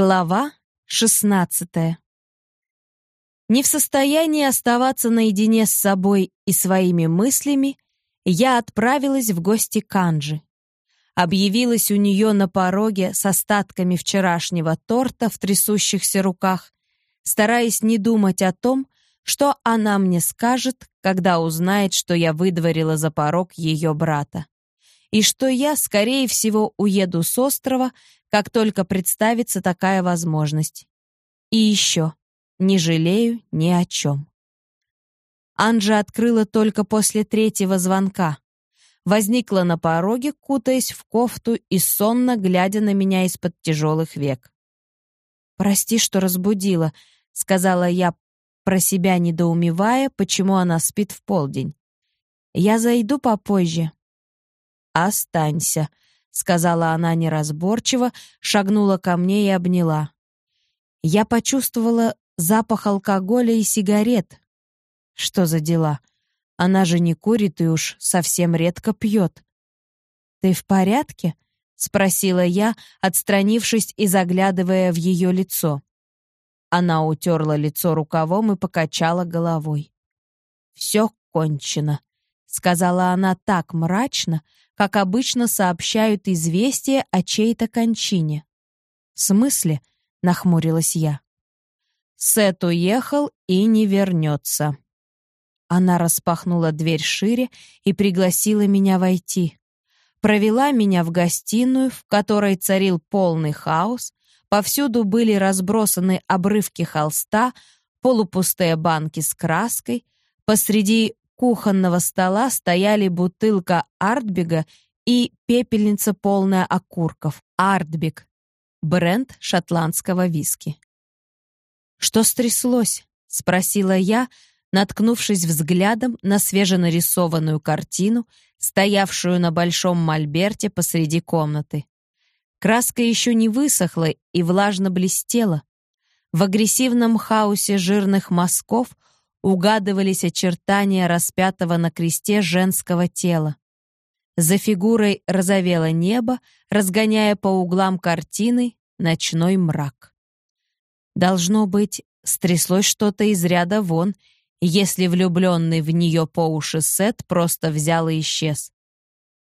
Глава 16. Не в состоянии оставаться наедине с собой и своими мыслями, я отправилась в гости к Анжи. Объявилась у нее на пороге с остатками вчерашнего торта в трясущихся руках, стараясь не думать о том, что она мне скажет, когда узнает, что я выдворила за порог ее брата. И что я, скорее всего, уеду с острова, как только представится такая возможность. И еще, не жалею ни о чем. Анжа открыла только после третьего звонка. Возникла на пороге, кутаясь в кофту и сонно глядя на меня из-под тяжелых век. «Прости, что разбудила», — сказала я, про себя недоумевая, почему она спит в полдень. «Я зайду попозже». «Останься», сказала она неразборчиво, шагнула ко мне и обняла. Я почувствовала запах алкоголя и сигарет. Что за дела? Она же не курит и уж совсем редко пьет. «Ты в порядке?» — спросила я, отстранившись и заглядывая в ее лицо. Она утерла лицо рукавом и покачала головой. «Все кончено», — сказала она так мрачно, как обычно сообщают известие о чьей-то кончине. «В смысле?» — нахмурилась я. «Сет уехал и не вернется». Она распахнула дверь шире и пригласила меня войти. Провела меня в гостиную, в которой царил полный хаос, повсюду были разбросаны обрывки холста, полупустые банки с краской, посреди кухонного стола стояли бутылка Артбега и пепельница полная окурков. Артбег — бренд шотландского виски. «Что стряслось?» — спросила я, наткнувшись взглядом на свеженарисованную картину, стоявшую на большом мольберте посреди комнаты. Краска еще не высохла и влажно блестела. В агрессивном хаосе жирных мазков — угадывались очертания распятого на кресте женского тела. За фигурой розовело небо, разгоняя по углам картины ночной мрак. Должно быть, стряслось что-то из ряда вон, если влюбленный в нее по уши Сет просто взял и исчез.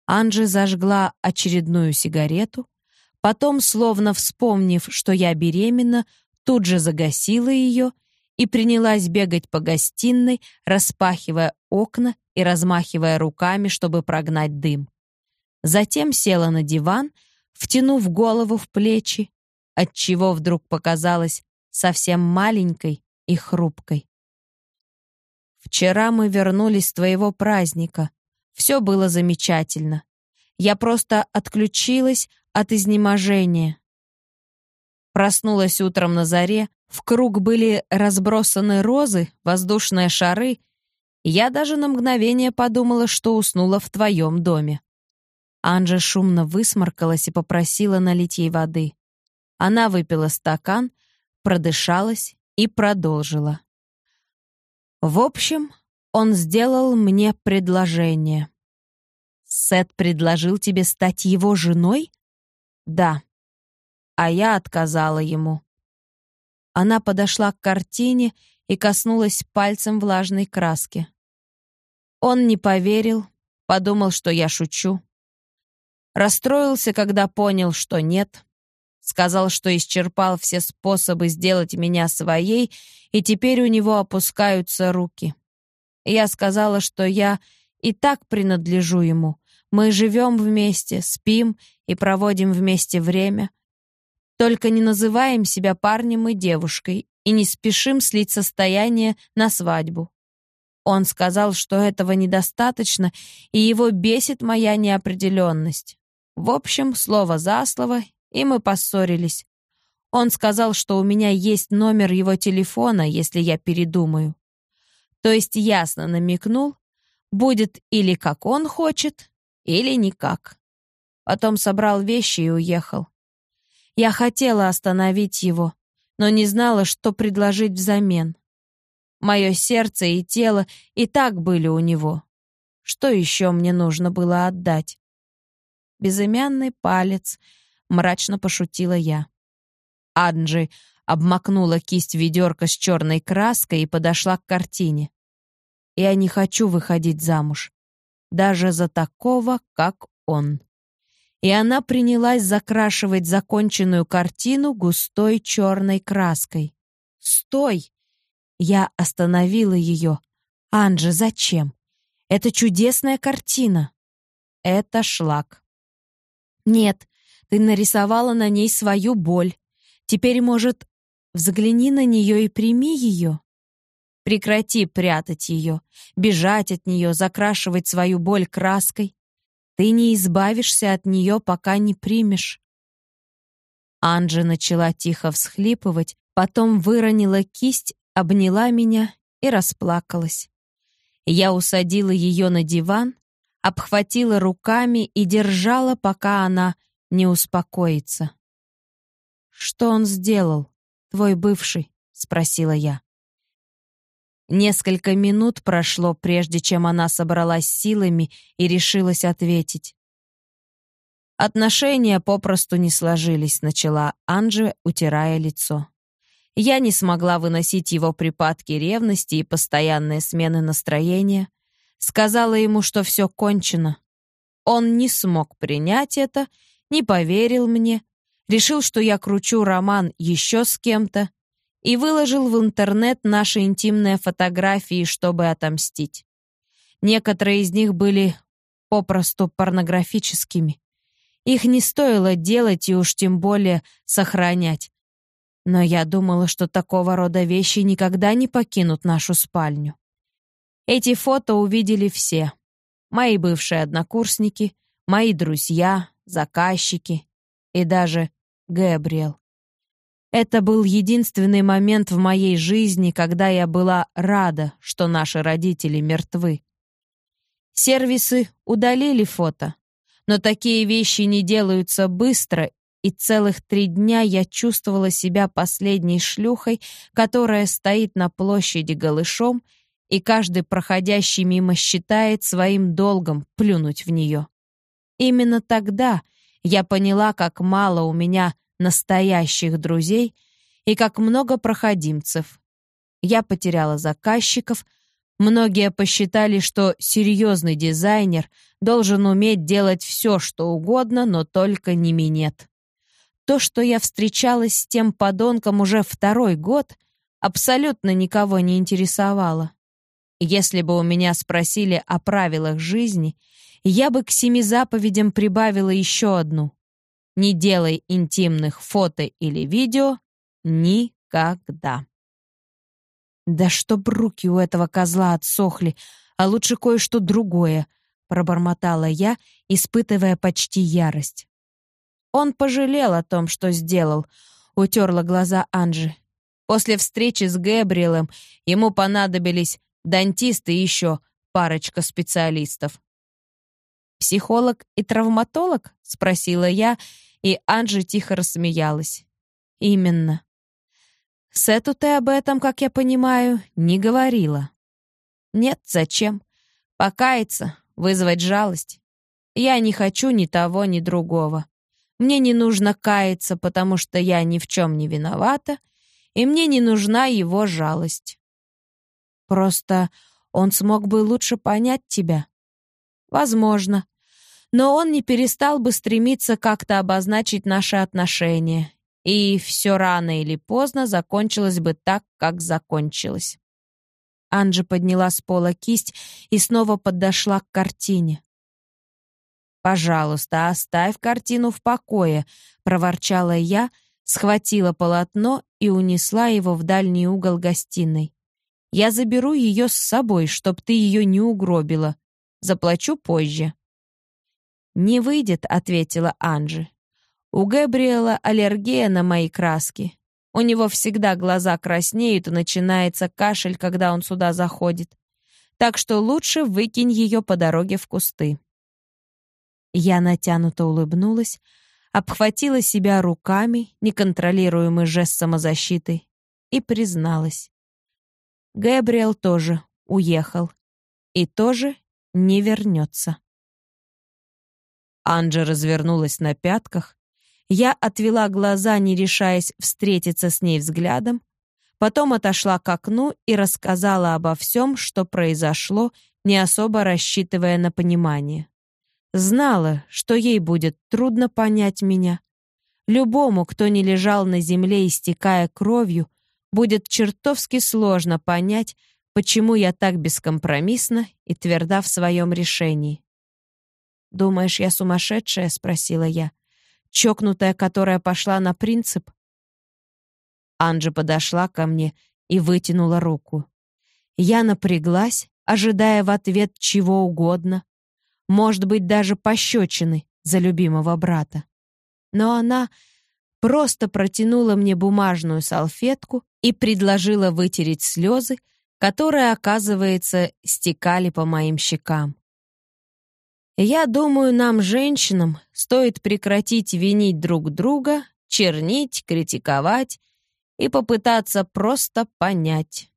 Анжи зажгла очередную сигарету, потом, словно вспомнив, что я беременна, тут же загасила ее и принялась бегать по гостиной, распахивая окна и размахивая руками, чтобы прогнать дым. Затем села на диван, втянув голову в плечи, отчего вдруг показалась совсем маленькой и хрупкой. «Вчера мы вернулись с твоего праздника. Все было замечательно. Я просто отключилась от изнеможения. Проснулась утром на заре, в круг были разбросаны розы, воздушные шары. Я даже на мгновение подумала, что уснула в твоем доме. Анжа шумно высморкалась и попросила налить ей воды. Она выпила стакан, продышалась и продолжила. В общем, он сделал мне предложение. Сет предложил тебе стать его женой? Да. А я отказала ему. Она подошла к картине и коснулась пальцем влажной краски. Он не поверил, подумал, что я шучу. Расстроился, когда понял, что нет. Сказал, что исчерпал все способы сделать меня своей, и теперь у него опускаются руки. Я сказала, что я и так принадлежу ему. Мы живем вместе, спим и проводим вместе время — только не называем себя парнем и девушкой и не спешим слить состояние на свадьбу. Он сказал, что этого недостаточно, и его бесит моя неопределенность. В общем, слово за слово, и мы поссорились. Он сказал, что у меня есть номер его телефона, если я передумаю. То есть ясно намекнул, будет или как он хочет, или никак. Потом собрал вещи и уехал. Я хотела остановить его, но не знала, что предложить взамен. Мое сердце и тело и так были у него. Что еще мне нужно было отдать? Безымянный палец, мрачно пошутила я. Анджи обмакнула кисть ведерка с черной краской и подошла к картине. «Я не хочу выходить замуж, даже за такого, как он». И она принялась закрашивать законченную картину густой черной краской. «Стой!» Я остановила ее. «Анджи, зачем? Это чудесная картина». «Это шлак». «Нет, ты нарисовала на ней свою боль. Теперь, может, взгляни на нее и прими ее?» Прекрати прятать ее, бежать от нее, закрашивать свою боль краской. Ты не избавишься от нее, пока не примешь. Анджи начала тихо всхлипывать, потом выронила кисть, обняла меня и расплакалась. Я усадила ее на диван, обхватила руками и держала, пока она не успокоится. «Что он сделал, твой бывший?» — спросила я. Несколько минут прошло, прежде чем она собралась силами и решилась ответить. Отношения попросту не сложились, начала Анжи, утирая лицо. Я не смогла выносить его припадки ревности и постоянные смены настроения. Сказала ему, что все кончено. Он не смог принять это, не поверил мне, решил, что я кручу роман еще с кем-то и выложил в интернет наши интимные фотографии, чтобы отомстить. Некоторые из них были попросту порнографическими. Их не стоило делать и уж тем более сохранять. Но я думала, что такого рода вещи никогда не покинут нашу спальню. Эти фото увидели все. Мои бывшие однокурсники, мои друзья, заказчики и даже Гэбриэл. Это был единственный момент в моей жизни, когда я была рада, что наши родители мертвы. Сервисы удалили фото, но такие вещи не делаются быстро и целых три дня я чувствовала себя последней шлюхой, которая стоит на площади голышом, и каждый проходящий мимо считает своим долгом плюнуть в нее. Именно тогда я поняла, как мало у меня настоящих друзей и как много проходимцев. Я потеряла заказчиков, многие посчитали, что серьезный дизайнер должен уметь делать все, что угодно, но только не минет. То, что я встречалась с тем подонком уже второй год, абсолютно никого не интересовало. Если бы у меня спросили о правилах жизни, я бы к семи заповедям прибавила еще одну. Не делай интимных фото или видео никогда. Да чтоб руки у этого козла отсохли, а лучше кое-что другое, пробормотала я, испытывая почти ярость. Он пожалел о том, что сделал, утерла глаза Анжи. После встречи с Гэбриэлем ему понадобились дантист и еще парочка специалистов. «Психолог и травматолог?» — спросила я, и Анжи тихо рассмеялась. «Именно. Сету ты об этом, как я понимаю, не говорила». «Нет, зачем? Покаяться, вызвать жалость. Я не хочу ни того, ни другого. Мне не нужно каяться, потому что я ни в чем не виновата, и мне не нужна его жалость. Просто он смог бы лучше понять тебя. Возможно. Но он не перестал бы стремиться как-то обозначить наши отношения. И все рано или поздно закончилось бы так, как закончилось. Анжи подняла с пола кисть и снова подошла к картине. «Пожалуйста, оставь картину в покое», — проворчала я, схватила полотно и унесла его в дальний угол гостиной. «Я заберу ее с собой, чтоб ты ее не угробила. Заплачу позже». «Не выйдет», — ответила Анжи. «У Габриэла аллергия на мои краски. У него всегда глаза краснеют и начинается кашель, когда он сюда заходит. Так что лучше выкинь ее по дороге в кусты». Я натянуто улыбнулась, обхватила себя руками, неконтролируемый жест самозащиты, и призналась. Гэбриэл тоже уехал и тоже не вернется. Анджа развернулась на пятках, Я отвела глаза, не решаясь встретиться с ней взглядом, потом отошла к окну и рассказала обо всем, что произошло, не особо рассчитывая на понимание. Знала, что ей будет трудно понять меня. Любому, кто не лежал на земле, истекая кровью, будет чертовски сложно понять, почему я так бескомпромиссна и тверда в своем решении. «Думаешь, я сумасшедшая?» — спросила я. «Чокнутая, которая пошла на принцип?» Анджи подошла ко мне и вытянула руку. Я напряглась, ожидая в ответ чего угодно, может быть, даже пощечины за любимого брата. Но она просто протянула мне бумажную салфетку и предложила вытереть слезы, которые, оказывается, стекали по моим щекам. Я думаю, нам, женщинам, стоит прекратить винить друг друга, чернить, критиковать и попытаться просто понять.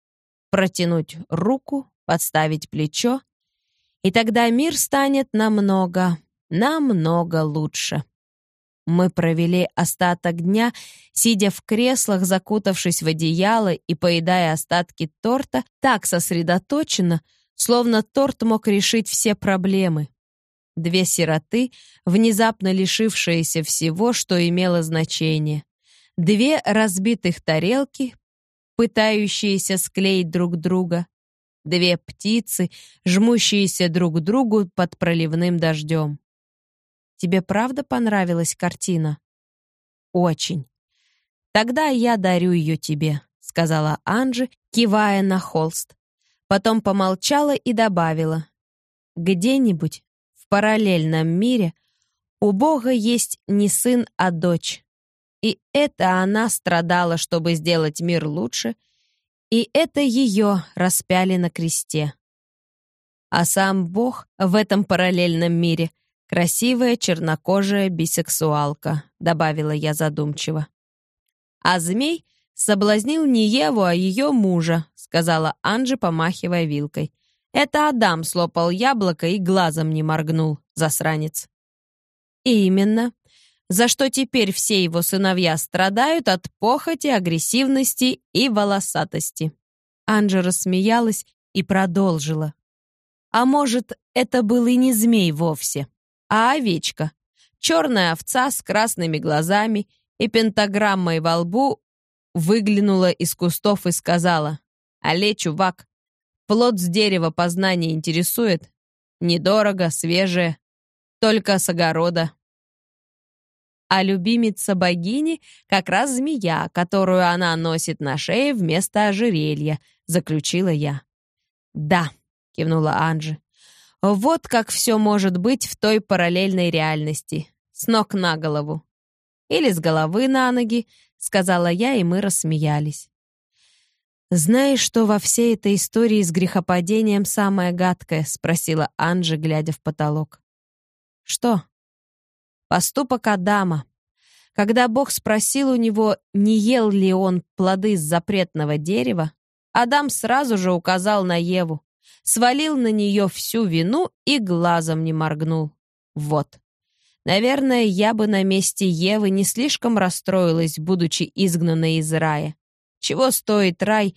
Протянуть руку, подставить плечо, и тогда мир станет намного, намного лучше. Мы провели остаток дня, сидя в креслах, закутавшись в одеяло и поедая остатки торта, так сосредоточенно, словно торт мог решить все проблемы. Две сироты, внезапно лишившиеся всего, что имело значение. Две разбитых тарелки, пытающиеся склеить друг друга. Две птицы, жмущиеся друг к другу под проливным дождем. Тебе правда понравилась картина? Очень. Тогда я дарю ее тебе, сказала Анжи, кивая на холст. Потом помолчала и добавила. Где-нибудь в параллельном мире у Бога есть не сын, а дочь. И это она страдала, чтобы сделать мир лучше, и это ее распяли на кресте. А сам Бог в этом параллельном мире — Красивая чернокожая бисексуалка, добавила я задумчиво. А змей соблазнил не Еву, а ее мужа, сказала Анжи, помахивая вилкой. Это Адам слопал яблоко и глазом не моргнул, засранец. И именно. За что теперь все его сыновья страдают от похоти, агрессивности и волосатости. Анжа рассмеялась и продолжила. А может, это был и не змей вовсе? а овечка. Черная овца с красными глазами и пентаграммой во лбу выглянула из кустов и сказала, «Але, чувак, плод с дерева познания интересует? Недорого, свежее, только с огорода». А любимица богини как раз змея, которую она носит на шее вместо ожерелья, заключила я. «Да», — кивнула Анжи, вот как все может быть в той параллельной реальности. С ног на голову. Или с головы на ноги, сказала я, и мы рассмеялись. «Знаешь, что во всей этой истории с грехопадением самое гадкое?» — спросила Анжи, глядя в потолок. «Что?» «Поступок Адама. Когда Бог спросил у него, не ел ли он плоды с запретного дерева, Адам сразу же указал на Еву свалил на нее всю вину и глазом не моргнул. Вот. Наверное, я бы на месте Евы не слишком расстроилась, будучи изгнанной из рая. Чего стоит рай,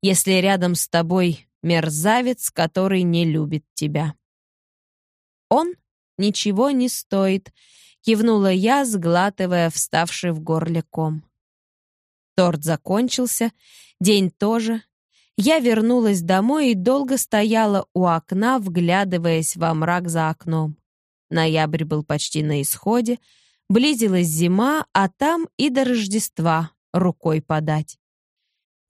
если рядом с тобой мерзавец, который не любит тебя? Он ничего не стоит, кивнула я, сглатывая вставший в горле ком. Торт закончился, день тоже, я вернулась домой и долго стояла у окна, вглядываясь во мрак за окном. Ноябрь был почти на исходе, близилась зима, а там и до Рождества рукой подать.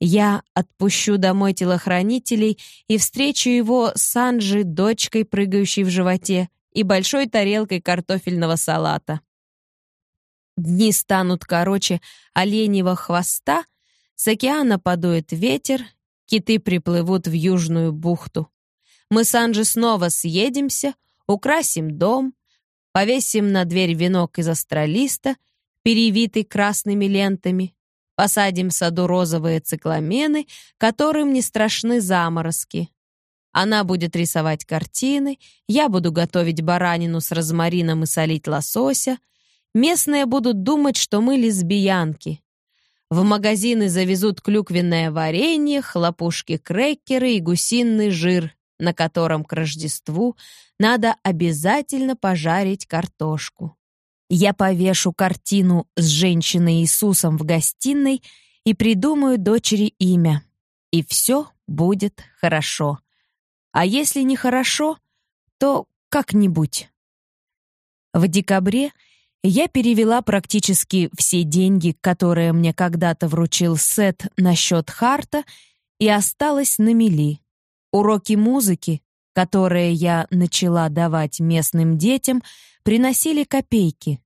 Я отпущу домой телохранителей и встречу его с Анжи, дочкой, прыгающей в животе, и большой тарелкой картофельного салата. Дни станут короче оленьего хвоста, с океана подует ветер, Киты приплывут в Южную бухту. Мы с Анжи снова съедемся, украсим дом, повесим на дверь венок из астролиста, перевитый красными лентами, посадим в саду розовые цикламены, которым не страшны заморозки. Она будет рисовать картины, я буду готовить баранину с розмарином и солить лосося, местные будут думать, что мы лесбиянки. В магазины завезут клюквенное варенье, хлопушки-крекеры и гусиный жир, на котором к Рождеству надо обязательно пожарить картошку. Я повешу картину с женщиной Иисусом в гостиной и придумаю дочери имя. И все будет хорошо. А если не хорошо, то как-нибудь. В декабре я перевела практически все деньги, которые мне когда-то вручил Сет на счет Харта, и осталась на мели. Уроки музыки, которые я начала давать местным детям, приносили копейки.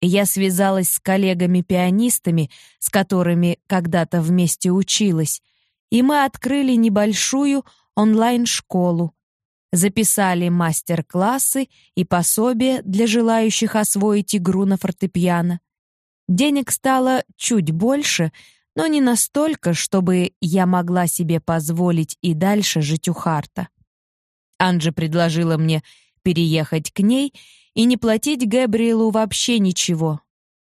Я связалась с коллегами-пианистами, с которыми когда-то вместе училась, и мы открыли небольшую онлайн-школу, записали мастер-классы и пособия для желающих освоить игру на фортепиано. Денег стало чуть больше, но не настолько, чтобы я могла себе позволить и дальше жить у Харта. Анджи предложила мне переехать к ней и не платить Габриэлу вообще ничего.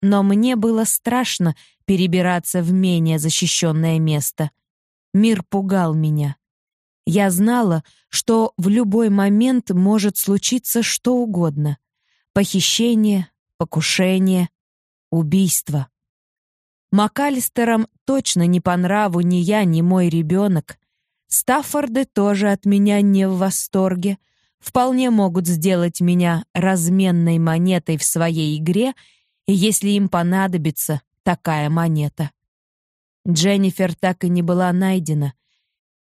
Но мне было страшно перебираться в менее защищенное место. Мир пугал меня. Я знала, что в любой момент может случиться что угодно. Похищение, покушение, убийство. МакАлистерам точно не по нраву ни я, ни мой ребенок. Стаффорды тоже от меня не в восторге. Вполне могут сделать меня разменной монетой в своей игре, если им понадобится такая монета. Дженнифер так и не была найдена —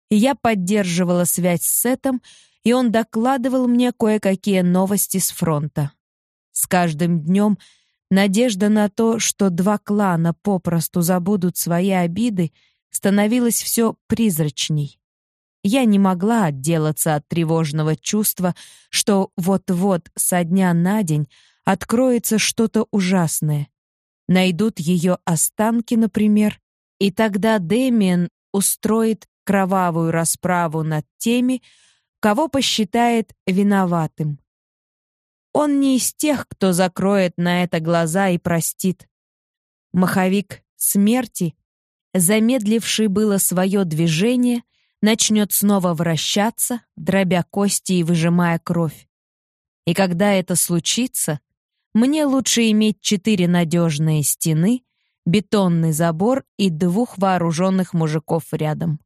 я поддерживала связь с Сетом, и он докладывал мне кое-какие новости с фронта. С каждым днем надежда на то, что два клана попросту забудут свои обиды, становилась все призрачней. Я не могла отделаться от тревожного чувства, что вот-вот со дня на день откроется что-то ужасное. Найдут ее останки, например, и тогда Дэмиен устроит кровавую расправу над теми, кого посчитает виноватым. Он не из тех, кто закроет на это глаза и простит. Маховик смерти, замедливший было свое движение, начнет снова вращаться, дробя кости и выжимая кровь. И когда это случится, мне лучше иметь четыре надежные стены, бетонный забор и двух вооруженных мужиков рядом.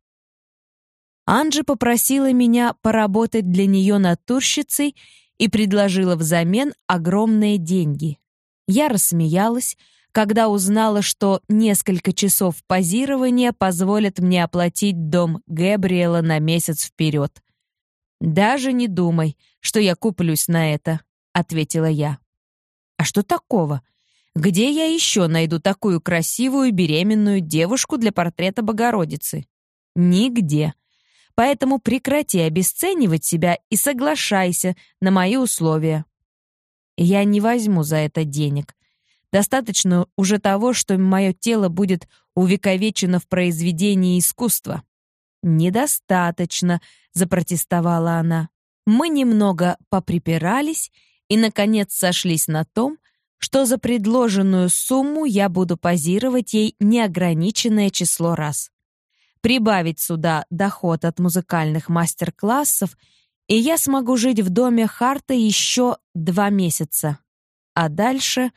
Анджи попросила меня поработать для нее натурщицей и предложила взамен огромные деньги. Я рассмеялась, когда узнала, что несколько часов позирования позволят мне оплатить дом Гэбриэла на месяц вперед. «Даже не думай, что я куплюсь на это», — ответила я. «А что такого? Где я еще найду такую красивую беременную девушку для портрета Богородицы?» «Нигде», Поэтому прекрати обесценивать себя и соглашайся на мои условия. Я не возьму за это денег. Достаточно уже того, что мое тело будет увековечено в произведении искусства. «Недостаточно», — запротестовала она. Мы немного поприпирались и, наконец, сошлись на том, что за предложенную сумму я буду позировать ей неограниченное число раз прибавить сюда доход от музыкальных мастер-классов, и я смогу жить в доме Харта еще два месяца. А дальше...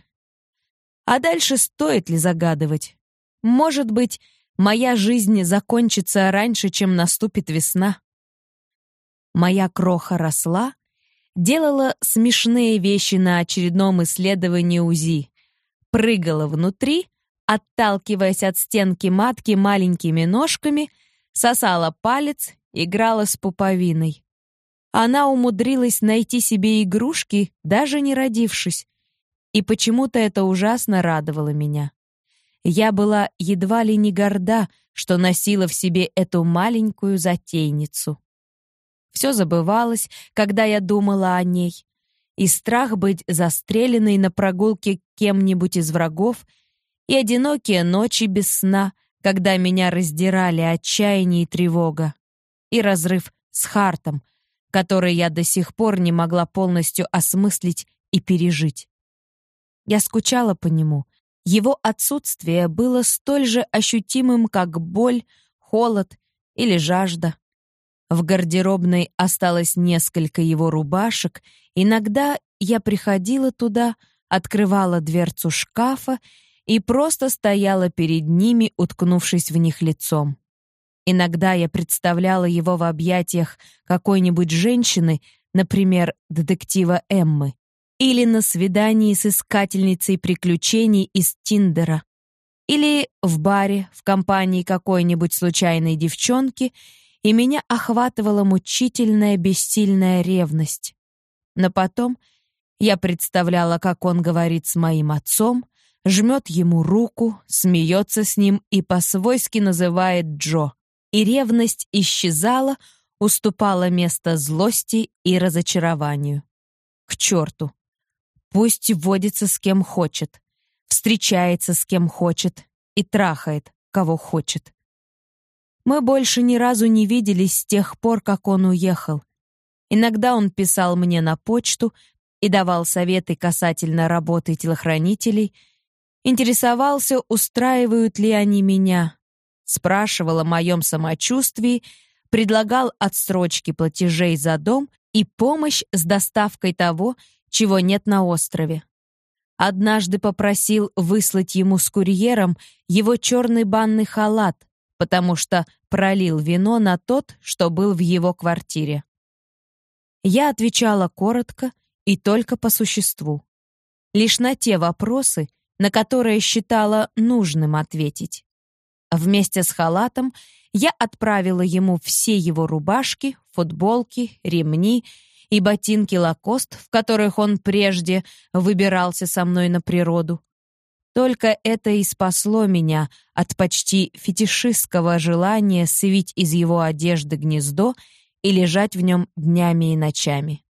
А дальше стоит ли загадывать? Может быть, моя жизнь закончится раньше, чем наступит весна. Моя кроха росла, делала смешные вещи на очередном исследовании УЗИ, прыгала внутри, отталкиваясь от стенки матки маленькими ножками, сосала палец, играла с пуповиной. Она умудрилась найти себе игрушки, даже не родившись, и почему-то это ужасно радовало меня. Я была едва ли не горда, что носила в себе эту маленькую затейницу. Все забывалось, когда я думала о ней, и страх быть застреленной на прогулке кем-нибудь из врагов — и одинокие ночи без сна, когда меня раздирали отчаяние и тревога, и разрыв с Хартом, который я до сих пор не могла полностью осмыслить и пережить. Я скучала по нему. Его отсутствие было столь же ощутимым, как боль, холод или жажда. В гардеробной осталось несколько его рубашек. Иногда я приходила туда, открывала дверцу шкафа и просто стояла перед ними, уткнувшись в них лицом. Иногда я представляла его в объятиях какой-нибудь женщины, например, детектива Эммы, или на свидании с искательницей приключений из Тиндера, или в баре в компании какой-нибудь случайной девчонки, и меня охватывала мучительная бессильная ревность. Но потом я представляла, как он говорит с моим отцом, жмет ему руку, смеется с ним и по-свойски называет Джо. И ревность исчезала, уступала место злости и разочарованию. К черту! Пусть водится с кем хочет, встречается с кем хочет и трахает, кого хочет. Мы больше ни разу не виделись с тех пор, как он уехал. Иногда он писал мне на почту и давал советы касательно работы телохранителей — Интересовался, устраивают ли они меня. Спрашивал о моем самочувствии, предлагал отсрочки платежей за дом и помощь с доставкой того, чего нет на острове. Однажды попросил выслать ему с курьером его черный банный халат, потому что пролил вино на тот, что был в его квартире. Я отвечала коротко и только по существу. Лишь на те вопросы, на которые считала нужным ответить. Вместе с халатом я отправила ему все его рубашки, футболки, ремни и ботинки лакост, в которых он прежде выбирался со мной на природу. Только это и спасло меня от почти фетишистского желания свить из его одежды гнездо и лежать в нем днями и ночами.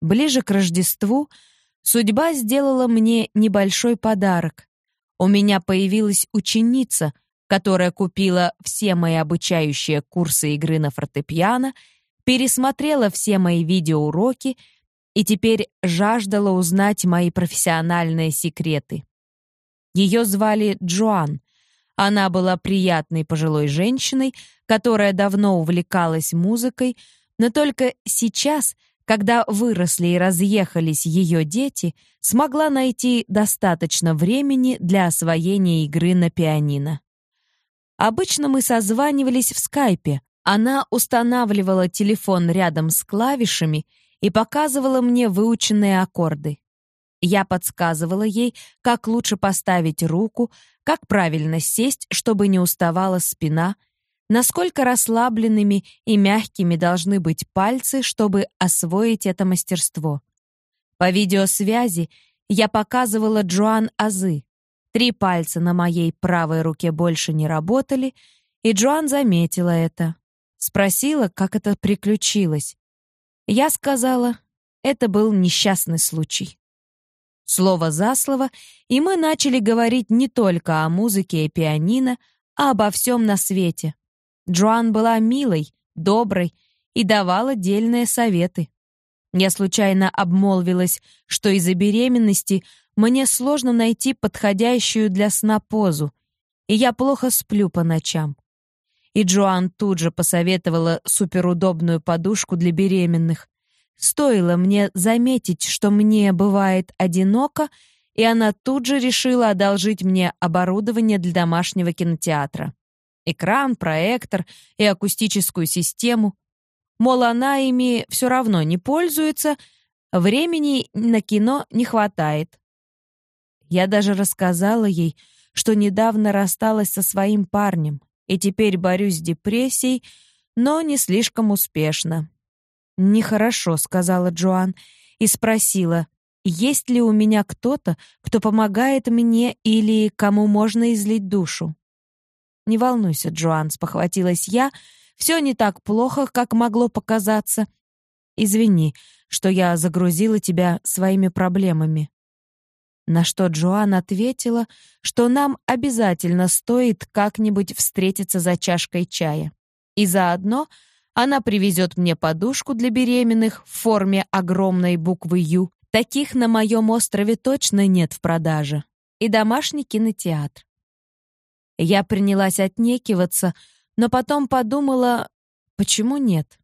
Ближе к Рождеству — Судьба сделала мне небольшой подарок. У меня появилась ученица, которая купила все мои обучающие курсы игры на фортепиано, пересмотрела все мои видеоуроки и теперь жаждала узнать мои профессиональные секреты. Ее звали Джоан. Она была приятной пожилой женщиной, которая давно увлекалась музыкой, но только сейчас когда выросли и разъехались ее дети, смогла найти достаточно времени для освоения игры на пианино. Обычно мы созванивались в скайпе. Она устанавливала телефон рядом с клавишами и показывала мне выученные аккорды. Я подсказывала ей, как лучше поставить руку, как правильно сесть, чтобы не уставала спина, насколько расслабленными и мягкими должны быть пальцы, чтобы освоить это мастерство. По видеосвязи я показывала Джоан азы. Три пальца на моей правой руке больше не работали, и Джоан заметила это. Спросила, как это приключилось. Я сказала, это был несчастный случай. Слово за слово, и мы начали говорить не только о музыке и пианино, а обо всем на свете. Джоан была милой, доброй и давала дельные советы. Я случайно обмолвилась, что из-за беременности мне сложно найти подходящую для сна позу, и я плохо сплю по ночам. И Джоан тут же посоветовала суперудобную подушку для беременных. Стоило мне заметить, что мне бывает одиноко, и она тут же решила одолжить мне оборудование для домашнего кинотеатра экран, проектор и акустическую систему. Мол, она ими все равно не пользуется, времени на кино не хватает. Я даже рассказала ей, что недавно рассталась со своим парнем и теперь борюсь с депрессией, но не слишком успешно. «Нехорошо», — сказала Джоан и спросила, есть ли у меня кто-то, кто помогает мне или кому можно излить душу. «Не волнуйся, Джоан», — спохватилась я. «Все не так плохо, как могло показаться. Извини, что я загрузила тебя своими проблемами». На что Джоан ответила, что нам обязательно стоит как-нибудь встретиться за чашкой чая. И заодно она привезет мне подушку для беременных в форме огромной буквы «Ю», Таких на моем острове точно нет в продаже. И домашний кинотеатр. Я принялась отнекиваться, но потом подумала, почему нет?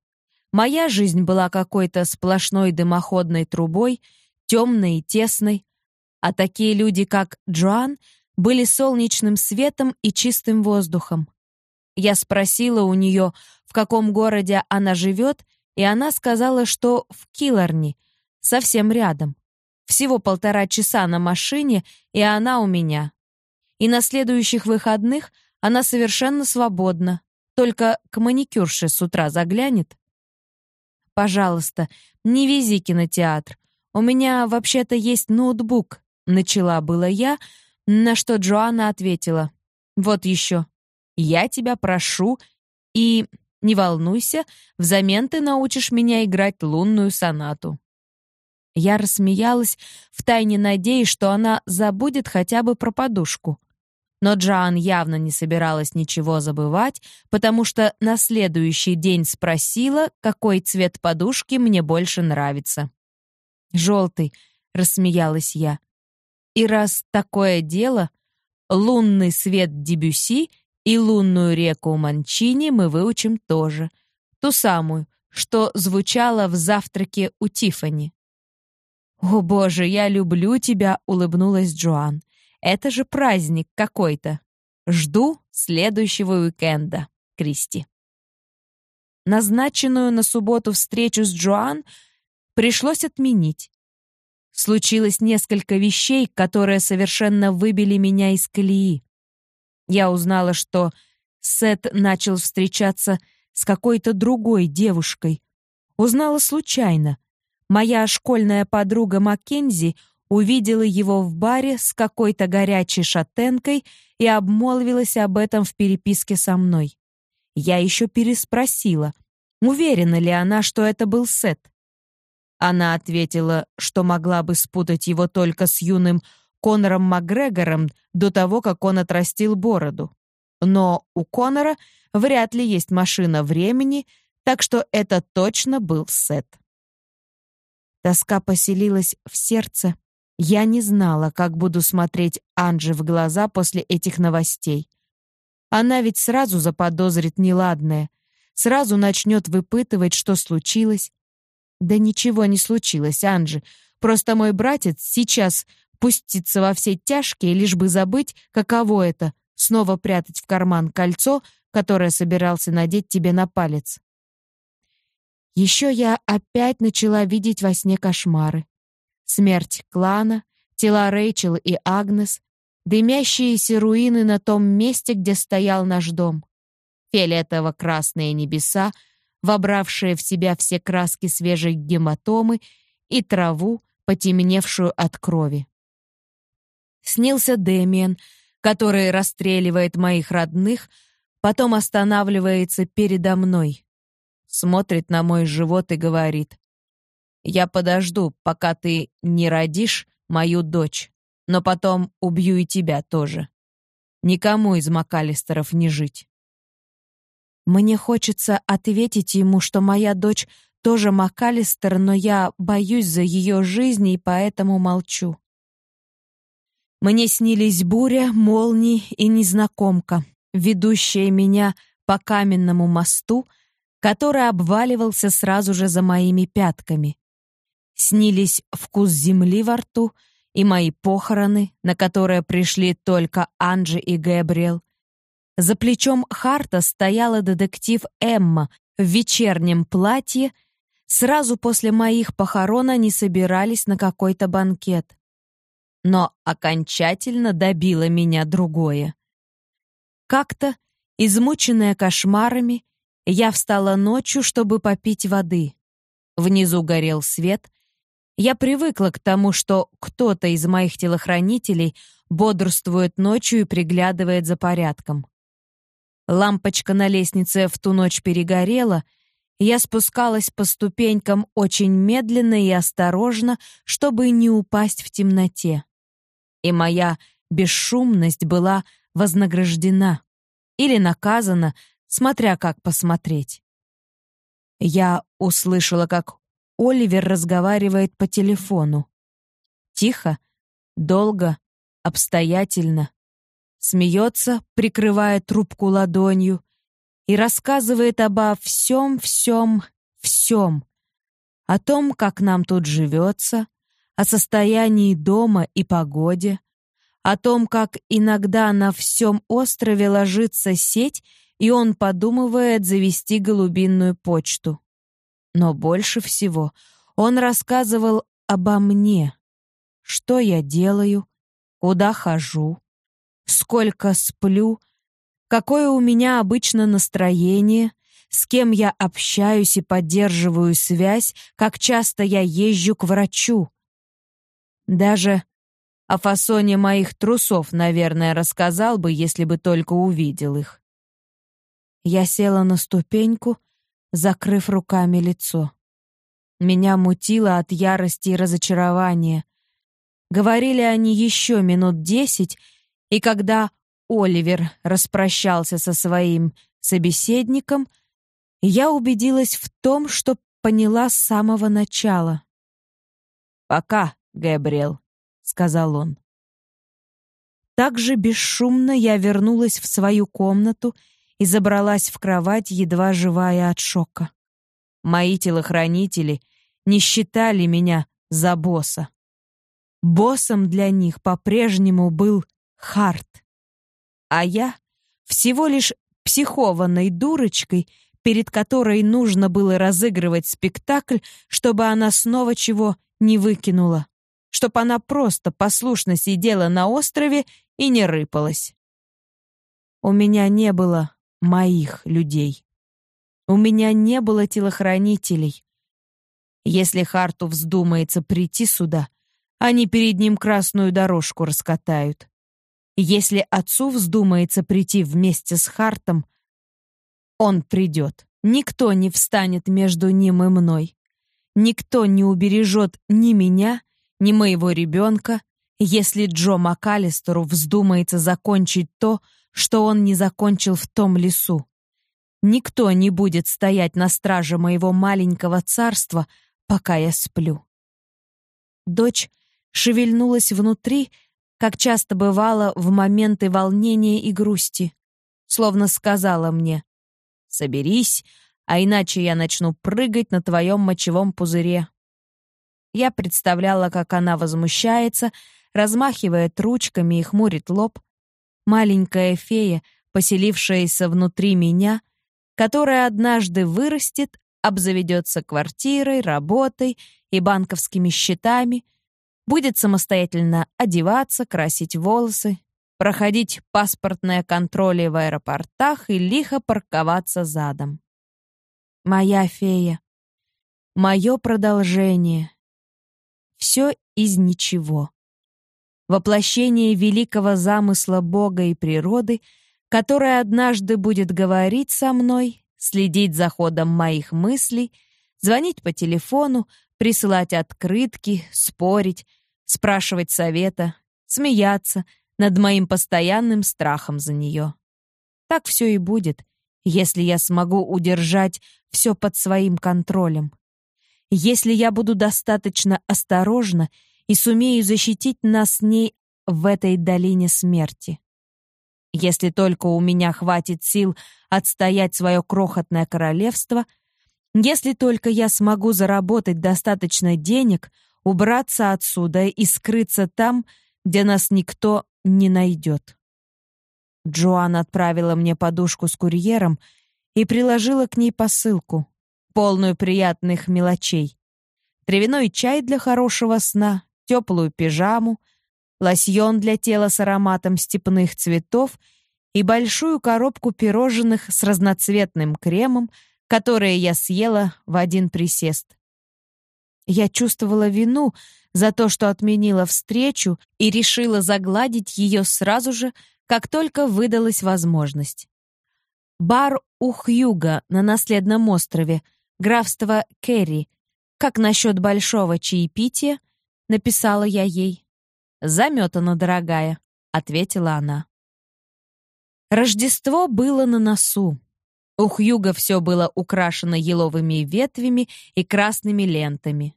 Моя жизнь была какой-то сплошной дымоходной трубой, темной и тесной, а такие люди, как Джоан, были солнечным светом и чистым воздухом. Я спросила у нее, в каком городе она живет, и она сказала, что в Килларни, совсем рядом. Всего полтора часа на машине, и она у меня. И на следующих выходных она совершенно свободна, только к маникюрше с утра заглянет. Пожалуйста, не вези кинотеатр. У меня вообще-то есть ноутбук, начала было я, на что Джоанна ответила: "Вот еще. Я тебя прошу и не волнуйся, взамен ты научишь меня играть лунную сонату". Я рассмеялась, втайне надеясь, что она забудет хотя бы про подушку. Но Джоан явно не собиралась ничего забывать, потому что на следующий день спросила, какой цвет подушки мне больше нравится. «Желтый», — рассмеялась я. «И раз такое дело, лунный свет Дебюси и лунную реку Манчини мы выучим тоже. Ту самую, что звучала в завтраке у Тифани. «О, боже, я люблю тебя», — улыбнулась Джоан. Это же праздник какой-то. Жду следующего уикенда, Кристи. Назначенную на субботу встречу с Джоан пришлось отменить. Случилось несколько вещей, которые совершенно выбили меня из колеи. Я узнала, что Сет начал встречаться с какой-то другой девушкой. Узнала случайно. Моя школьная подруга Маккензи — увидела его в баре с какой-то горячей шатенкой и обмолвилась об этом в переписке со мной. Я еще переспросила, уверена ли она, что это был Сет. Она ответила, что могла бы спутать его только с юным Конором Макгрегором до того, как он отрастил бороду. Но у Конора вряд ли есть машина времени, так что это точно был Сет. Тоска поселилась в сердце, я не знала, как буду смотреть Анже в глаза после этих новостей. Она ведь сразу заподозрит неладное, сразу начнет выпытывать, что случилось. Да ничего не случилось, Анже. Просто мой братец сейчас пустится во все тяжкие, лишь бы забыть, каково это — снова прятать в карман кольцо, которое собирался надеть тебе на палец. Еще я опять начала видеть во сне кошмары смерть клана, тела Рэйчел и Агнес, дымящиеся руины на том месте, где стоял наш дом, фиолетово-красные небеса, вобравшие в себя все краски свежей гематомы и траву, потемневшую от крови. Снился Дэмиен, который расстреливает моих родных, потом останавливается передо мной, смотрит на мой живот и говорит: я подожду, пока ты не родишь мою дочь, но потом убью и тебя тоже. Никому из Макалистеров не жить. Мне хочется ответить ему, что моя дочь тоже Макалистер, но я боюсь за ее жизнь и поэтому молчу. Мне снились буря, молнии и незнакомка, ведущая меня по каменному мосту, который обваливался сразу же за моими пятками. Снились вкус земли во рту и мои похороны, на которые пришли только Анджи и Гэбриэл. За плечом Харта стояла детектив Эмма в вечернем платье. Сразу после моих похорон они собирались на какой-то банкет. Но окончательно добило меня другое. Как-то, измученная кошмарами, я встала ночью, чтобы попить воды. Внизу горел свет, я привыкла к тому, что кто-то из моих телохранителей бодрствует ночью и приглядывает за порядком. Лампочка на лестнице в ту ночь перегорела, я спускалась по ступенькам очень медленно и осторожно, чтобы не упасть в темноте. И моя бесшумность была вознаграждена или наказана, смотря как посмотреть. Я услышала, как Оливер разговаривает по телефону. Тихо, долго, обстоятельно. Смеется, прикрывая трубку ладонью, и рассказывает обо всем, всем, всем. О том, как нам тут живется, о состоянии дома и погоде, о том, как иногда на всем острове ложится сеть, и он подумывает завести голубинную почту. Но больше всего он рассказывал обо мне. Что я делаю, куда хожу, сколько сплю, какое у меня обычно настроение, с кем я общаюсь и поддерживаю связь, как часто я езжу к врачу. Даже о фасоне моих трусов, наверное, рассказал бы, если бы только увидел их. Я села на ступеньку, закрыв руками лицо. Меня мутило от ярости и разочарования. Говорили они еще минут десять, и когда Оливер распрощался со своим собеседником, я убедилась в том, что поняла с самого начала. «Пока, Гэбриэл», — сказал он. Так же бесшумно я вернулась в свою комнату и забралась в кровать, едва живая от шока. Мои телохранители не считали меня за босса. Боссом для них по-прежнему был Харт. А я всего лишь психованной дурочкой, перед которой нужно было разыгрывать спектакль, чтобы она снова чего не выкинула, чтобы она просто послушно сидела на острове и не рыпалась. У меня не было моих людей. У меня не было телохранителей. Если Харту вздумается прийти сюда, они перед ним красную дорожку раскатают. Если отцу вздумается прийти вместе с Хартом, он придет. Никто не встанет между ним и мной. Никто не убережет ни меня, ни моего ребенка, если Джо МакАлистеру вздумается закончить то, что он не закончил в том лесу. Никто не будет стоять на страже моего маленького царства, пока я сплю. Дочь шевельнулась внутри, как часто бывало в моменты волнения и грусти, словно сказала мне «Соберись, а иначе я начну прыгать на твоем мочевом пузыре». Я представляла, как она возмущается, размахивает ручками и хмурит лоб, маленькая фея, поселившаяся внутри меня, которая однажды вырастет, обзаведется квартирой, работой и банковскими счетами, будет самостоятельно одеваться, красить волосы, проходить паспортные контроли в аэропортах и лихо парковаться задом. Моя фея. Мое продолжение. Все из ничего воплощение великого замысла Бога и природы, которая однажды будет говорить со мной, следить за ходом моих мыслей, звонить по телефону, присылать открытки, спорить, спрашивать совета, смеяться над моим постоянным страхом за нее. Так все и будет, если я смогу удержать все под своим контролем. Если я буду достаточно осторожна и сумею защитить нас с ней в этой долине смерти. Если только у меня хватит сил отстоять свое крохотное королевство, если только я смогу заработать достаточно денег, убраться отсюда и скрыться там, где нас никто не найдет. Джоан отправила мне подушку с курьером и приложила к ней посылку, полную приятных мелочей. Травяной чай для хорошего сна, теплую пижаму, лосьон для тела с ароматом степных цветов и большую коробку пирожных с разноцветным кремом, которые я съела в один присест. Я чувствовала вину за то, что отменила встречу и решила загладить ее сразу же, как только выдалась возможность. Бар у Хьюга на наследном острове, графство Керри. Как насчет большого чаепития — написала я ей. «Заметана, дорогая», — ответила она. Рождество было на носу. У Хьюга все было украшено еловыми ветвями и красными лентами.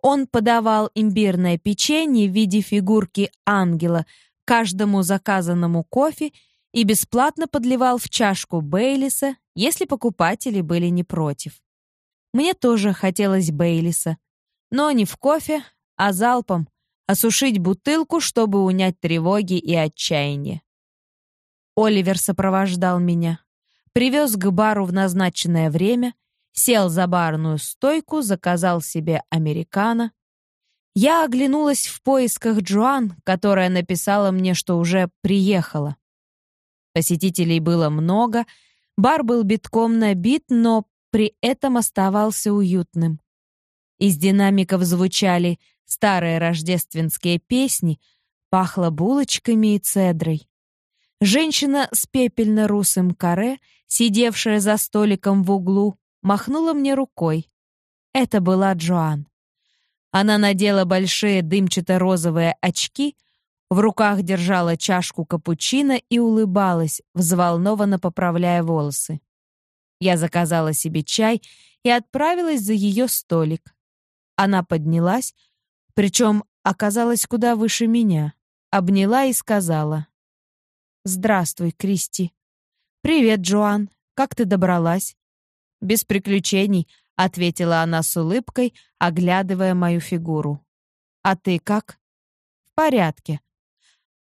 Он подавал имбирное печенье в виде фигурки ангела каждому заказанному кофе и бесплатно подливал в чашку Бейлиса, если покупатели были не против. Мне тоже хотелось Бейлиса, но не в кофе, а залпом, осушить бутылку, чтобы унять тревоги и отчаяние. Оливер сопровождал меня, привез к бару в назначенное время — сел за барную стойку, заказал себе американо. Я оглянулась в поисках Джоан, которая написала мне, что уже приехала. Посетителей было много, бар был битком набит, но при этом оставался уютным. Из динамиков звучали старые рождественские песни, пахло булочками и цедрой. Женщина с пепельно-русым каре, сидевшая за столиком в углу, махнула мне рукой. Это была Джоан. Она надела большие дымчато-розовые очки, в руках держала чашку капучино и улыбалась, взволнованно поправляя волосы. Я заказала себе чай и отправилась за ее столик. Она поднялась, причем оказалась куда выше меня, обняла и сказала. «Здравствуй, Кристи». «Привет, Джоан. Как ты добралась?» «Без приключений», — ответила она с улыбкой, оглядывая мою фигуру. «А ты как?» «В порядке».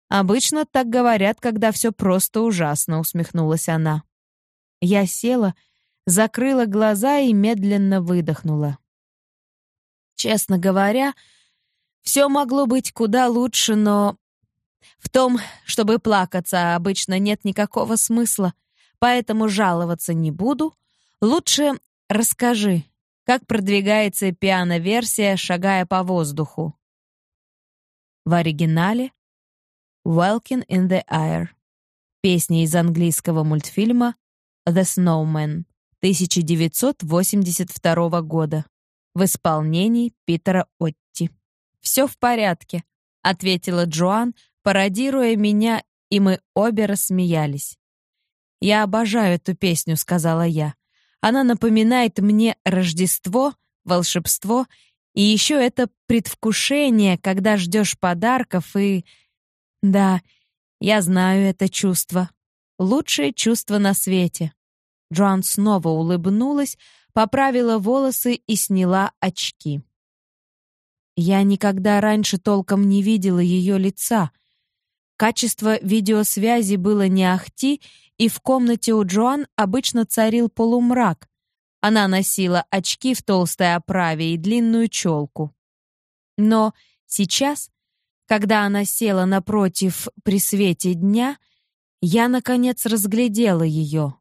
«Обычно так говорят, когда все просто ужасно», — усмехнулась она. Я села, закрыла глаза и медленно выдохнула. Честно говоря, все могло быть куда лучше, но в том, чтобы плакаться, обычно нет никакого смысла, поэтому жаловаться не буду — Лучше расскажи, как продвигается пиано-версия «Шагая по воздуху». В оригинале «Walking in the Air» песня из английского мультфильма «The Snowman» 1982 года в исполнении Питера Отти. «Все в порядке», — ответила Джоан, пародируя меня, и мы обе рассмеялись. «Я обожаю эту песню», — сказала я. Она напоминает мне Рождество, волшебство и еще это предвкушение, когда ждешь подарков и... Да, я знаю это чувство. Лучшее чувство на свете. Джоан снова улыбнулась, поправила волосы и сняла очки. Я никогда раньше толком не видела ее лица. Качество видеосвязи было не ахти, и в комнате у Джоан обычно царил полумрак. Она носила очки в толстой оправе и длинную челку. Но сейчас, когда она села напротив при свете дня, я, наконец, разглядела ее.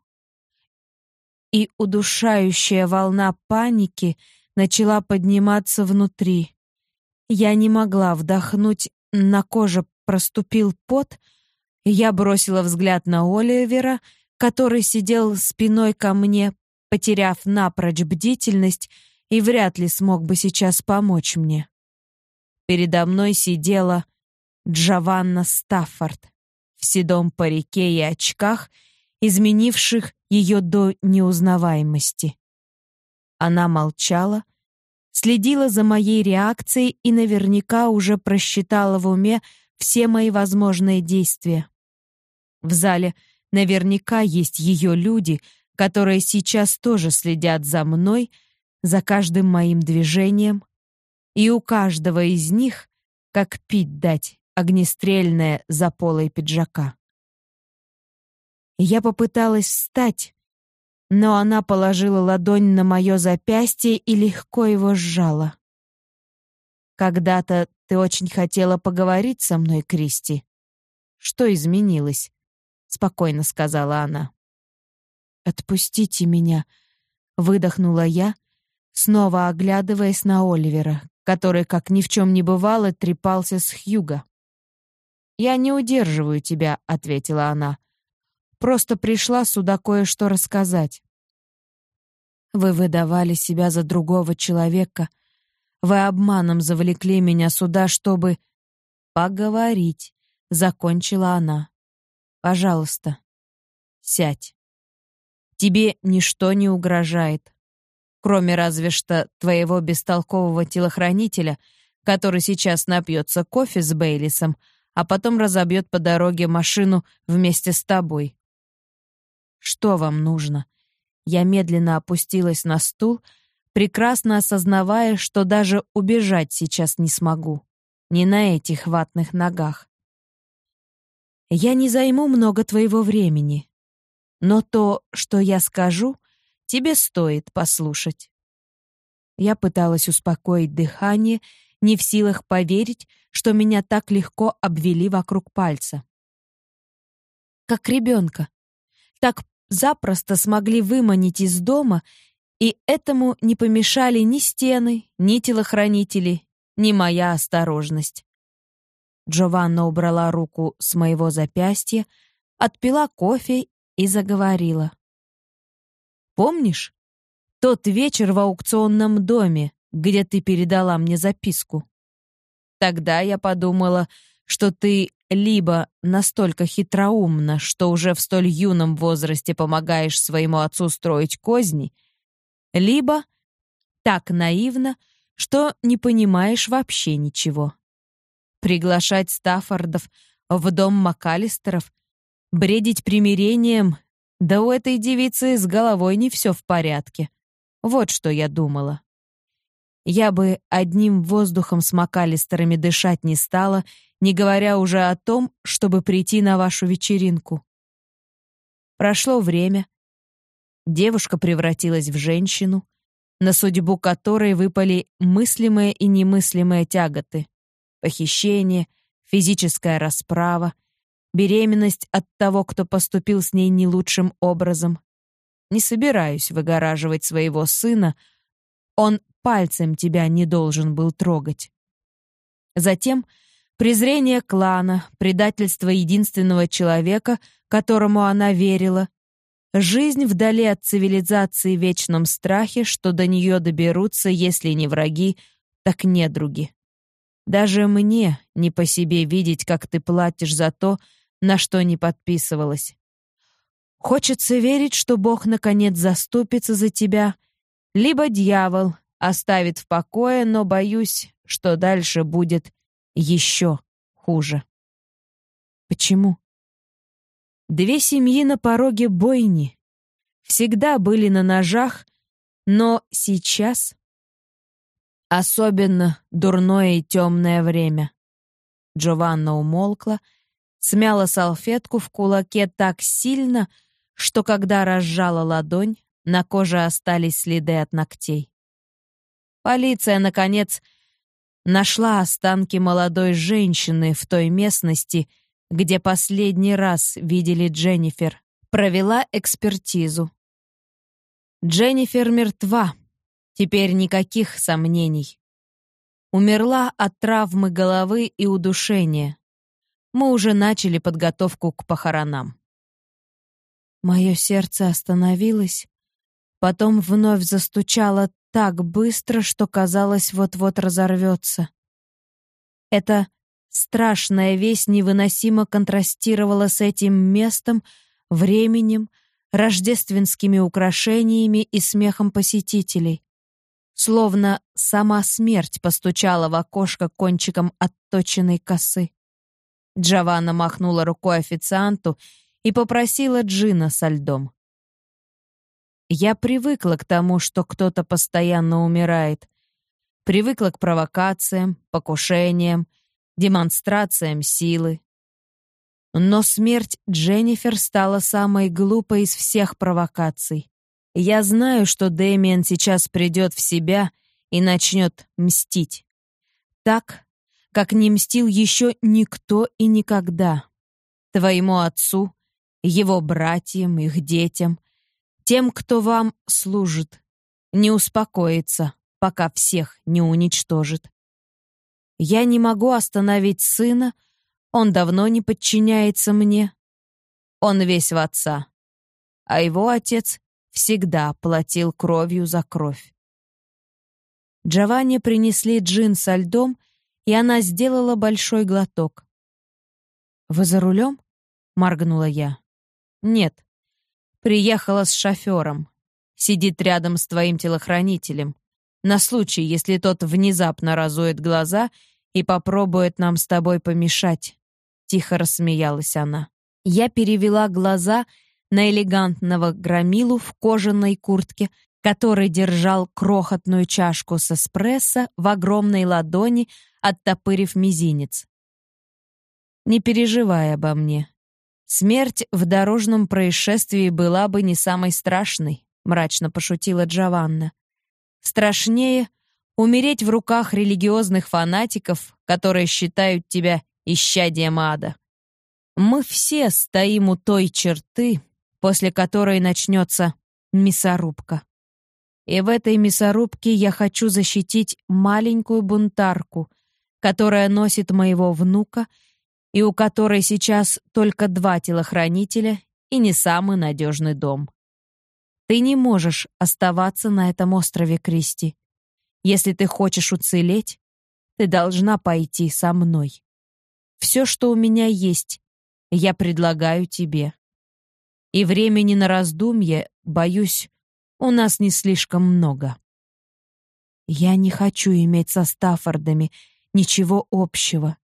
И удушающая волна паники начала подниматься внутри. Я не могла вдохнуть, на коже проступил пот — я бросила взгляд на Оливера, который сидел спиной ко мне, потеряв напрочь бдительность и вряд ли смог бы сейчас помочь мне. Передо мной сидела Джованна Стаффорд в седом парике и очках, изменивших ее до неузнаваемости. Она молчала, следила за моей реакцией и наверняка уже просчитала в уме все мои возможные действия. В зале наверняка есть ее люди, которые сейчас тоже следят за мной, за каждым моим движением, и у каждого из них, как пить дать, огнестрельное за полой пиджака. Я попыталась встать, но она положила ладонь на мое запястье и легко его сжала. «Когда-то ты очень хотела поговорить со мной, Кристи. Что изменилось?» — спокойно сказала она. «Отпустите меня», — выдохнула я, снова оглядываясь на Оливера, который, как ни в чем не бывало, трепался с Хьюга. «Я не удерживаю тебя», — ответила она. «Просто пришла сюда кое-что рассказать». «Вы выдавали себя за другого человека. Вы обманом завлекли меня сюда, чтобы...» «Поговорить», — закончила она. Пожалуйста, сядь. Тебе ничто не угрожает, кроме разве что твоего бестолкового телохранителя, который сейчас напьется кофе с Бейлисом, а потом разобьет по дороге машину вместе с тобой. Что вам нужно? Я медленно опустилась на стул, прекрасно осознавая, что даже убежать сейчас не смогу. Не на этих ватных ногах. Я не займу много твоего времени, но то, что я скажу, тебе стоит послушать. Я пыталась успокоить дыхание, не в силах поверить, что меня так легко обвели вокруг пальца. Как ребенка. Так запросто смогли выманить из дома, и этому не помешали ни стены, ни телохранители, ни моя осторожность. Джованна убрала руку с моего запястья, отпила кофе и заговорила. «Помнишь? Тот вечер в аукционном доме, где ты передала мне записку? Тогда я подумала, что ты либо настолько хитроумна, что уже в столь юном возрасте помогаешь своему отцу строить козни, либо так наивно, что не понимаешь вообще ничего. Приглашать Стаффордов в дом МакАлистеров, бредить примирением, да у этой девицы с головой не все в порядке. Вот что я думала. Я бы одним воздухом с МакАлистерами дышать не стала, не говоря уже о том, чтобы прийти на вашу вечеринку. Прошло время. Девушка превратилась в женщину, на судьбу которой выпали мыслимые и немыслимые тяготы. Похищение, физическая расправа, беременность от того, кто поступил с ней не лучшим образом. Не собираюсь выгораживать своего сына, он пальцем тебя не должен был трогать. Затем презрение клана, предательство единственного человека, которому она верила, Жизнь вдали от цивилизации в вечном страхе, что до нее доберутся, если не враги, так недруги. Даже мне не по себе видеть, как ты платишь за то, на что не подписывалась. Хочется верить, что Бог наконец заступится за тебя, либо дьявол оставит в покое, но боюсь, что дальше будет еще хуже. Почему? Две семьи на пороге бойни. Всегда были на ножах, но сейчас особенно дурное и темное время. Джованна умолкла, смяла салфетку в кулаке так сильно, что когда разжала ладонь, на коже остались следы от ногтей. Полиция, наконец, нашла останки молодой женщины в той местности, где последний раз видели Дженнифер, провела экспертизу. Дженнифер мертва. Теперь никаких сомнений. Умерла от травмы головы и удушения. Мы уже начали подготовку к похоронам. Мое сердце остановилось, потом вновь застучало так быстро, что казалось, вот-вот разорвется. Это Страшная весть невыносимо контрастировала с этим местом, временем, рождественскими украшениями и смехом посетителей. Словно сама смерть постучала в окошко кончиком отточенной косы. Джованна махнула рукой официанту и попросила джина со льдом. Я привыкла к тому, что кто-то постоянно умирает. Привыкла к провокациям, покушениям, демонстрациям силы. Но смерть Дженнифер стала самой глупой из всех провокаций. Я знаю, что Дэмиен сейчас придет в себя и начнет мстить. Так, как не мстил еще никто и никогда. Твоему отцу, его братьям, их детям, тем, кто вам служит. Не успокоится, пока всех не уничтожит. Я не могу остановить сына, он давно не подчиняется мне. Он весь в отца. А его отец всегда платил кровью за кровь. Джованни принесли джин со льдом, и она сделала большой глоток. «Вы за рулем?» — моргнула я. «Нет. Приехала с шофером. сидит рядом с твоим телохранителем, на случай, если тот внезапно разует глаза и попробует нам с тобой помешать», — тихо рассмеялась она. Я перевела глаза на элегантного громилу в кожаной куртке, который держал крохотную чашку с эспрессо в огромной ладони, оттопырив мизинец. «Не переживай обо мне. Смерть в дорожном происшествии была бы не самой страшной», мрачно пошутила Джованна. «Страшнее умереть в руках религиозных фанатиков, которые считают тебя исчадием ада. Мы все стоим у той черты, после которой начнется мясорубка. И в этой мясорубке я хочу защитить маленькую бунтарку, которая носит моего внука и у которой сейчас только два телохранителя и не самый надежный дом. Ты не можешь оставаться на этом острове, Кристи. Если ты хочешь уцелеть, ты должна пойти со мной. Все, что у меня есть, я предлагаю тебе. И времени на раздумье, боюсь, у нас не слишком много. Я не хочу иметь со Стаффордами ничего общего.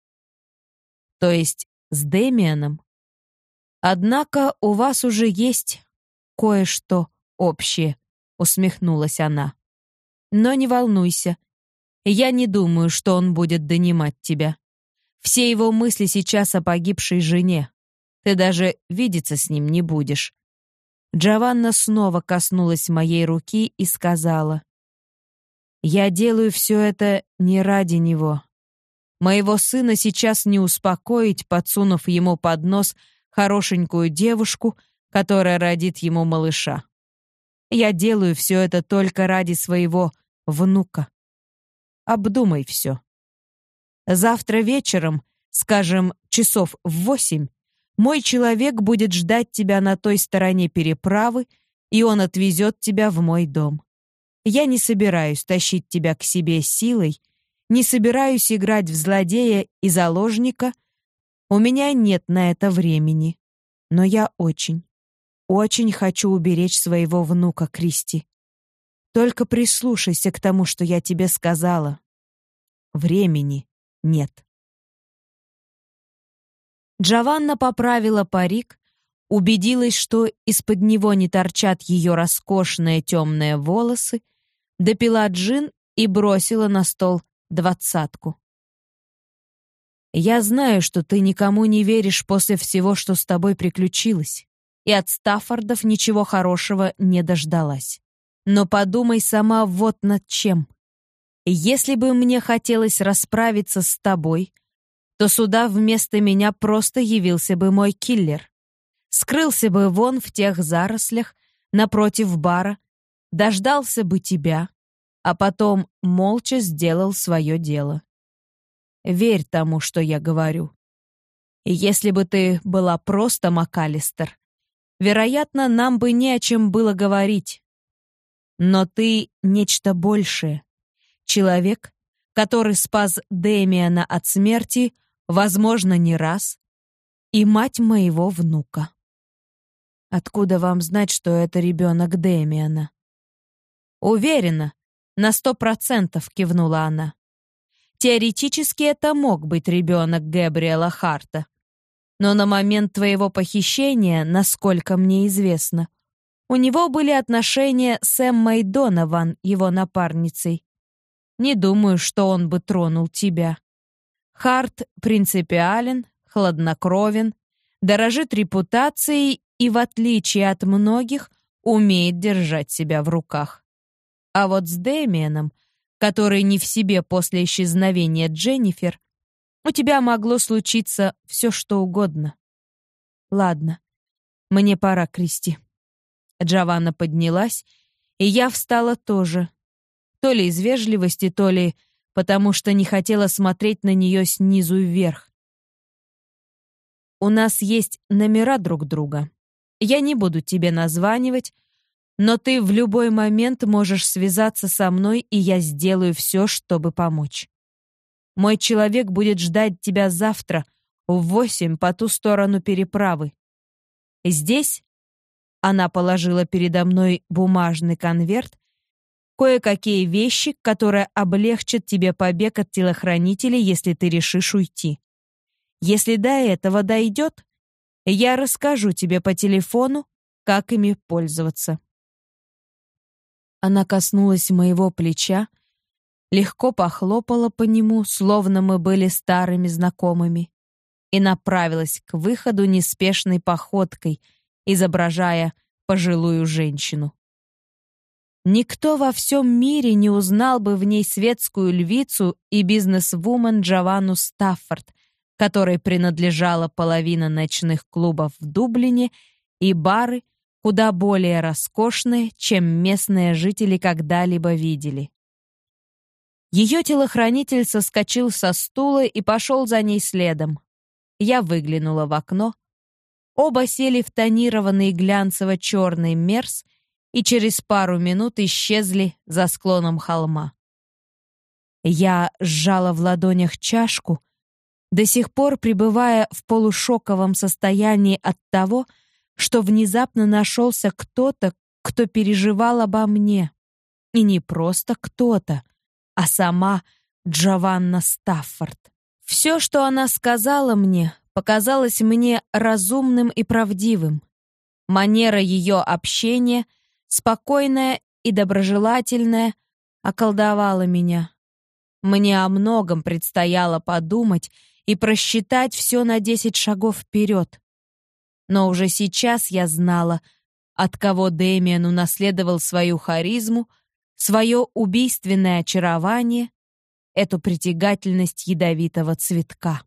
То есть с Дэмианом? Однако у вас уже есть кое-что общее, усмехнулась она. Но не волнуйся. Я не думаю, что он будет донимать тебя. Все его мысли сейчас о погибшей жене. Ты даже видеться с ним не будешь. Джованна снова коснулась моей руки и сказала: "Я делаю все это не ради него. Моего сына сейчас не успокоить, подсунув ему под нос хорошенькую девушку, которая родит ему малыша. Я делаю все это только ради своего внука. Обдумай все. Завтра вечером, скажем, часов в восемь, мой человек будет ждать тебя на той стороне переправы, и он отвезет тебя в мой дом. Я не собираюсь тащить тебя к себе силой, не собираюсь играть в злодея и заложника. У меня нет на это времени. Но я очень, очень хочу уберечь своего внука Кристи. Только прислушайся к тому, что я тебе сказала. Времени нет. Джованна поправила парик, убедилась, что из-под него не торчат ее роскошные темные волосы, допила джин и бросила на стол двадцатку. «Я знаю, что ты никому не веришь после всего, что с тобой приключилось и от Стаффордов ничего хорошего не дождалась. Но подумай сама вот над чем. Если бы мне хотелось расправиться с тобой, то сюда вместо меня просто явился бы мой киллер. Скрылся бы вон в тех зарослях, напротив бара, дождался бы тебя, а потом молча сделал свое дело. Верь тому, что я говорю. И если бы ты была просто МакАлистер, вероятно, нам бы не о чем было говорить. Но ты — нечто большее. Человек, который спас Дэмиана от смерти, возможно, не раз, и мать моего внука. Откуда вам знать, что это ребенок Дэмиана? Уверена, на сто процентов кивнула она. Теоретически это мог быть ребенок Гэбриэла Харта. Но на момент твоего похищения, насколько мне известно, у него были отношения с Эммой Донован, его напарницей. Не думаю, что он бы тронул тебя. Харт принципиален, хладнокровен, дорожит репутацией и, в отличие от многих, умеет держать себя в руках. А вот с Дэмианом, который не в себе после исчезновения Дженнифер, у тебя могло случиться все, что угодно. Ладно, мне пора, Кристи. Джованна поднялась, и я встала тоже. То ли из вежливости, то ли потому что не хотела смотреть на нее снизу вверх. У нас есть номера друг друга. Я не буду тебе названивать, но ты в любой момент можешь связаться со мной, и я сделаю все, чтобы помочь. Мой человек будет ждать тебя завтра в восемь по ту сторону переправы. Здесь Она положила передо мной бумажный конверт, кое-какие вещи, которые облегчат тебе побег от телохранителей, если ты решишь уйти. Если до этого дойдет, я расскажу тебе по телефону, как ими пользоваться. Она коснулась моего плеча, легко похлопала по нему, словно мы были старыми знакомыми, и направилась к выходу неспешной походкой, изображая пожилую женщину. Никто во всем мире не узнал бы в ней светскую львицу и бизнес-вумен Джованну Стаффорд, которой принадлежала половина ночных клубов в Дублине и бары, куда более роскошные, чем местные жители когда-либо видели. Ее телохранитель соскочил со стула и пошел за ней следом. Я выглянула в окно. Оба сели в тонированный глянцево-черный мерс и через пару минут исчезли за склоном холма. Я сжала в ладонях чашку, до сих пор пребывая в полушоковом состоянии от того, что внезапно нашелся кто-то, кто переживал обо мне. И не просто кто-то, а сама Джованна Стаффорд. Все, что она сказала мне, показалось мне разумным и правдивым. Манера ее общения, спокойная и доброжелательная, околдовала меня. Мне о многом предстояло подумать и просчитать все на десять шагов вперед. Но уже сейчас я знала, от кого Дэмиан унаследовал свою харизму, свое убийственное очарование, эту притягательность ядовитого цветка.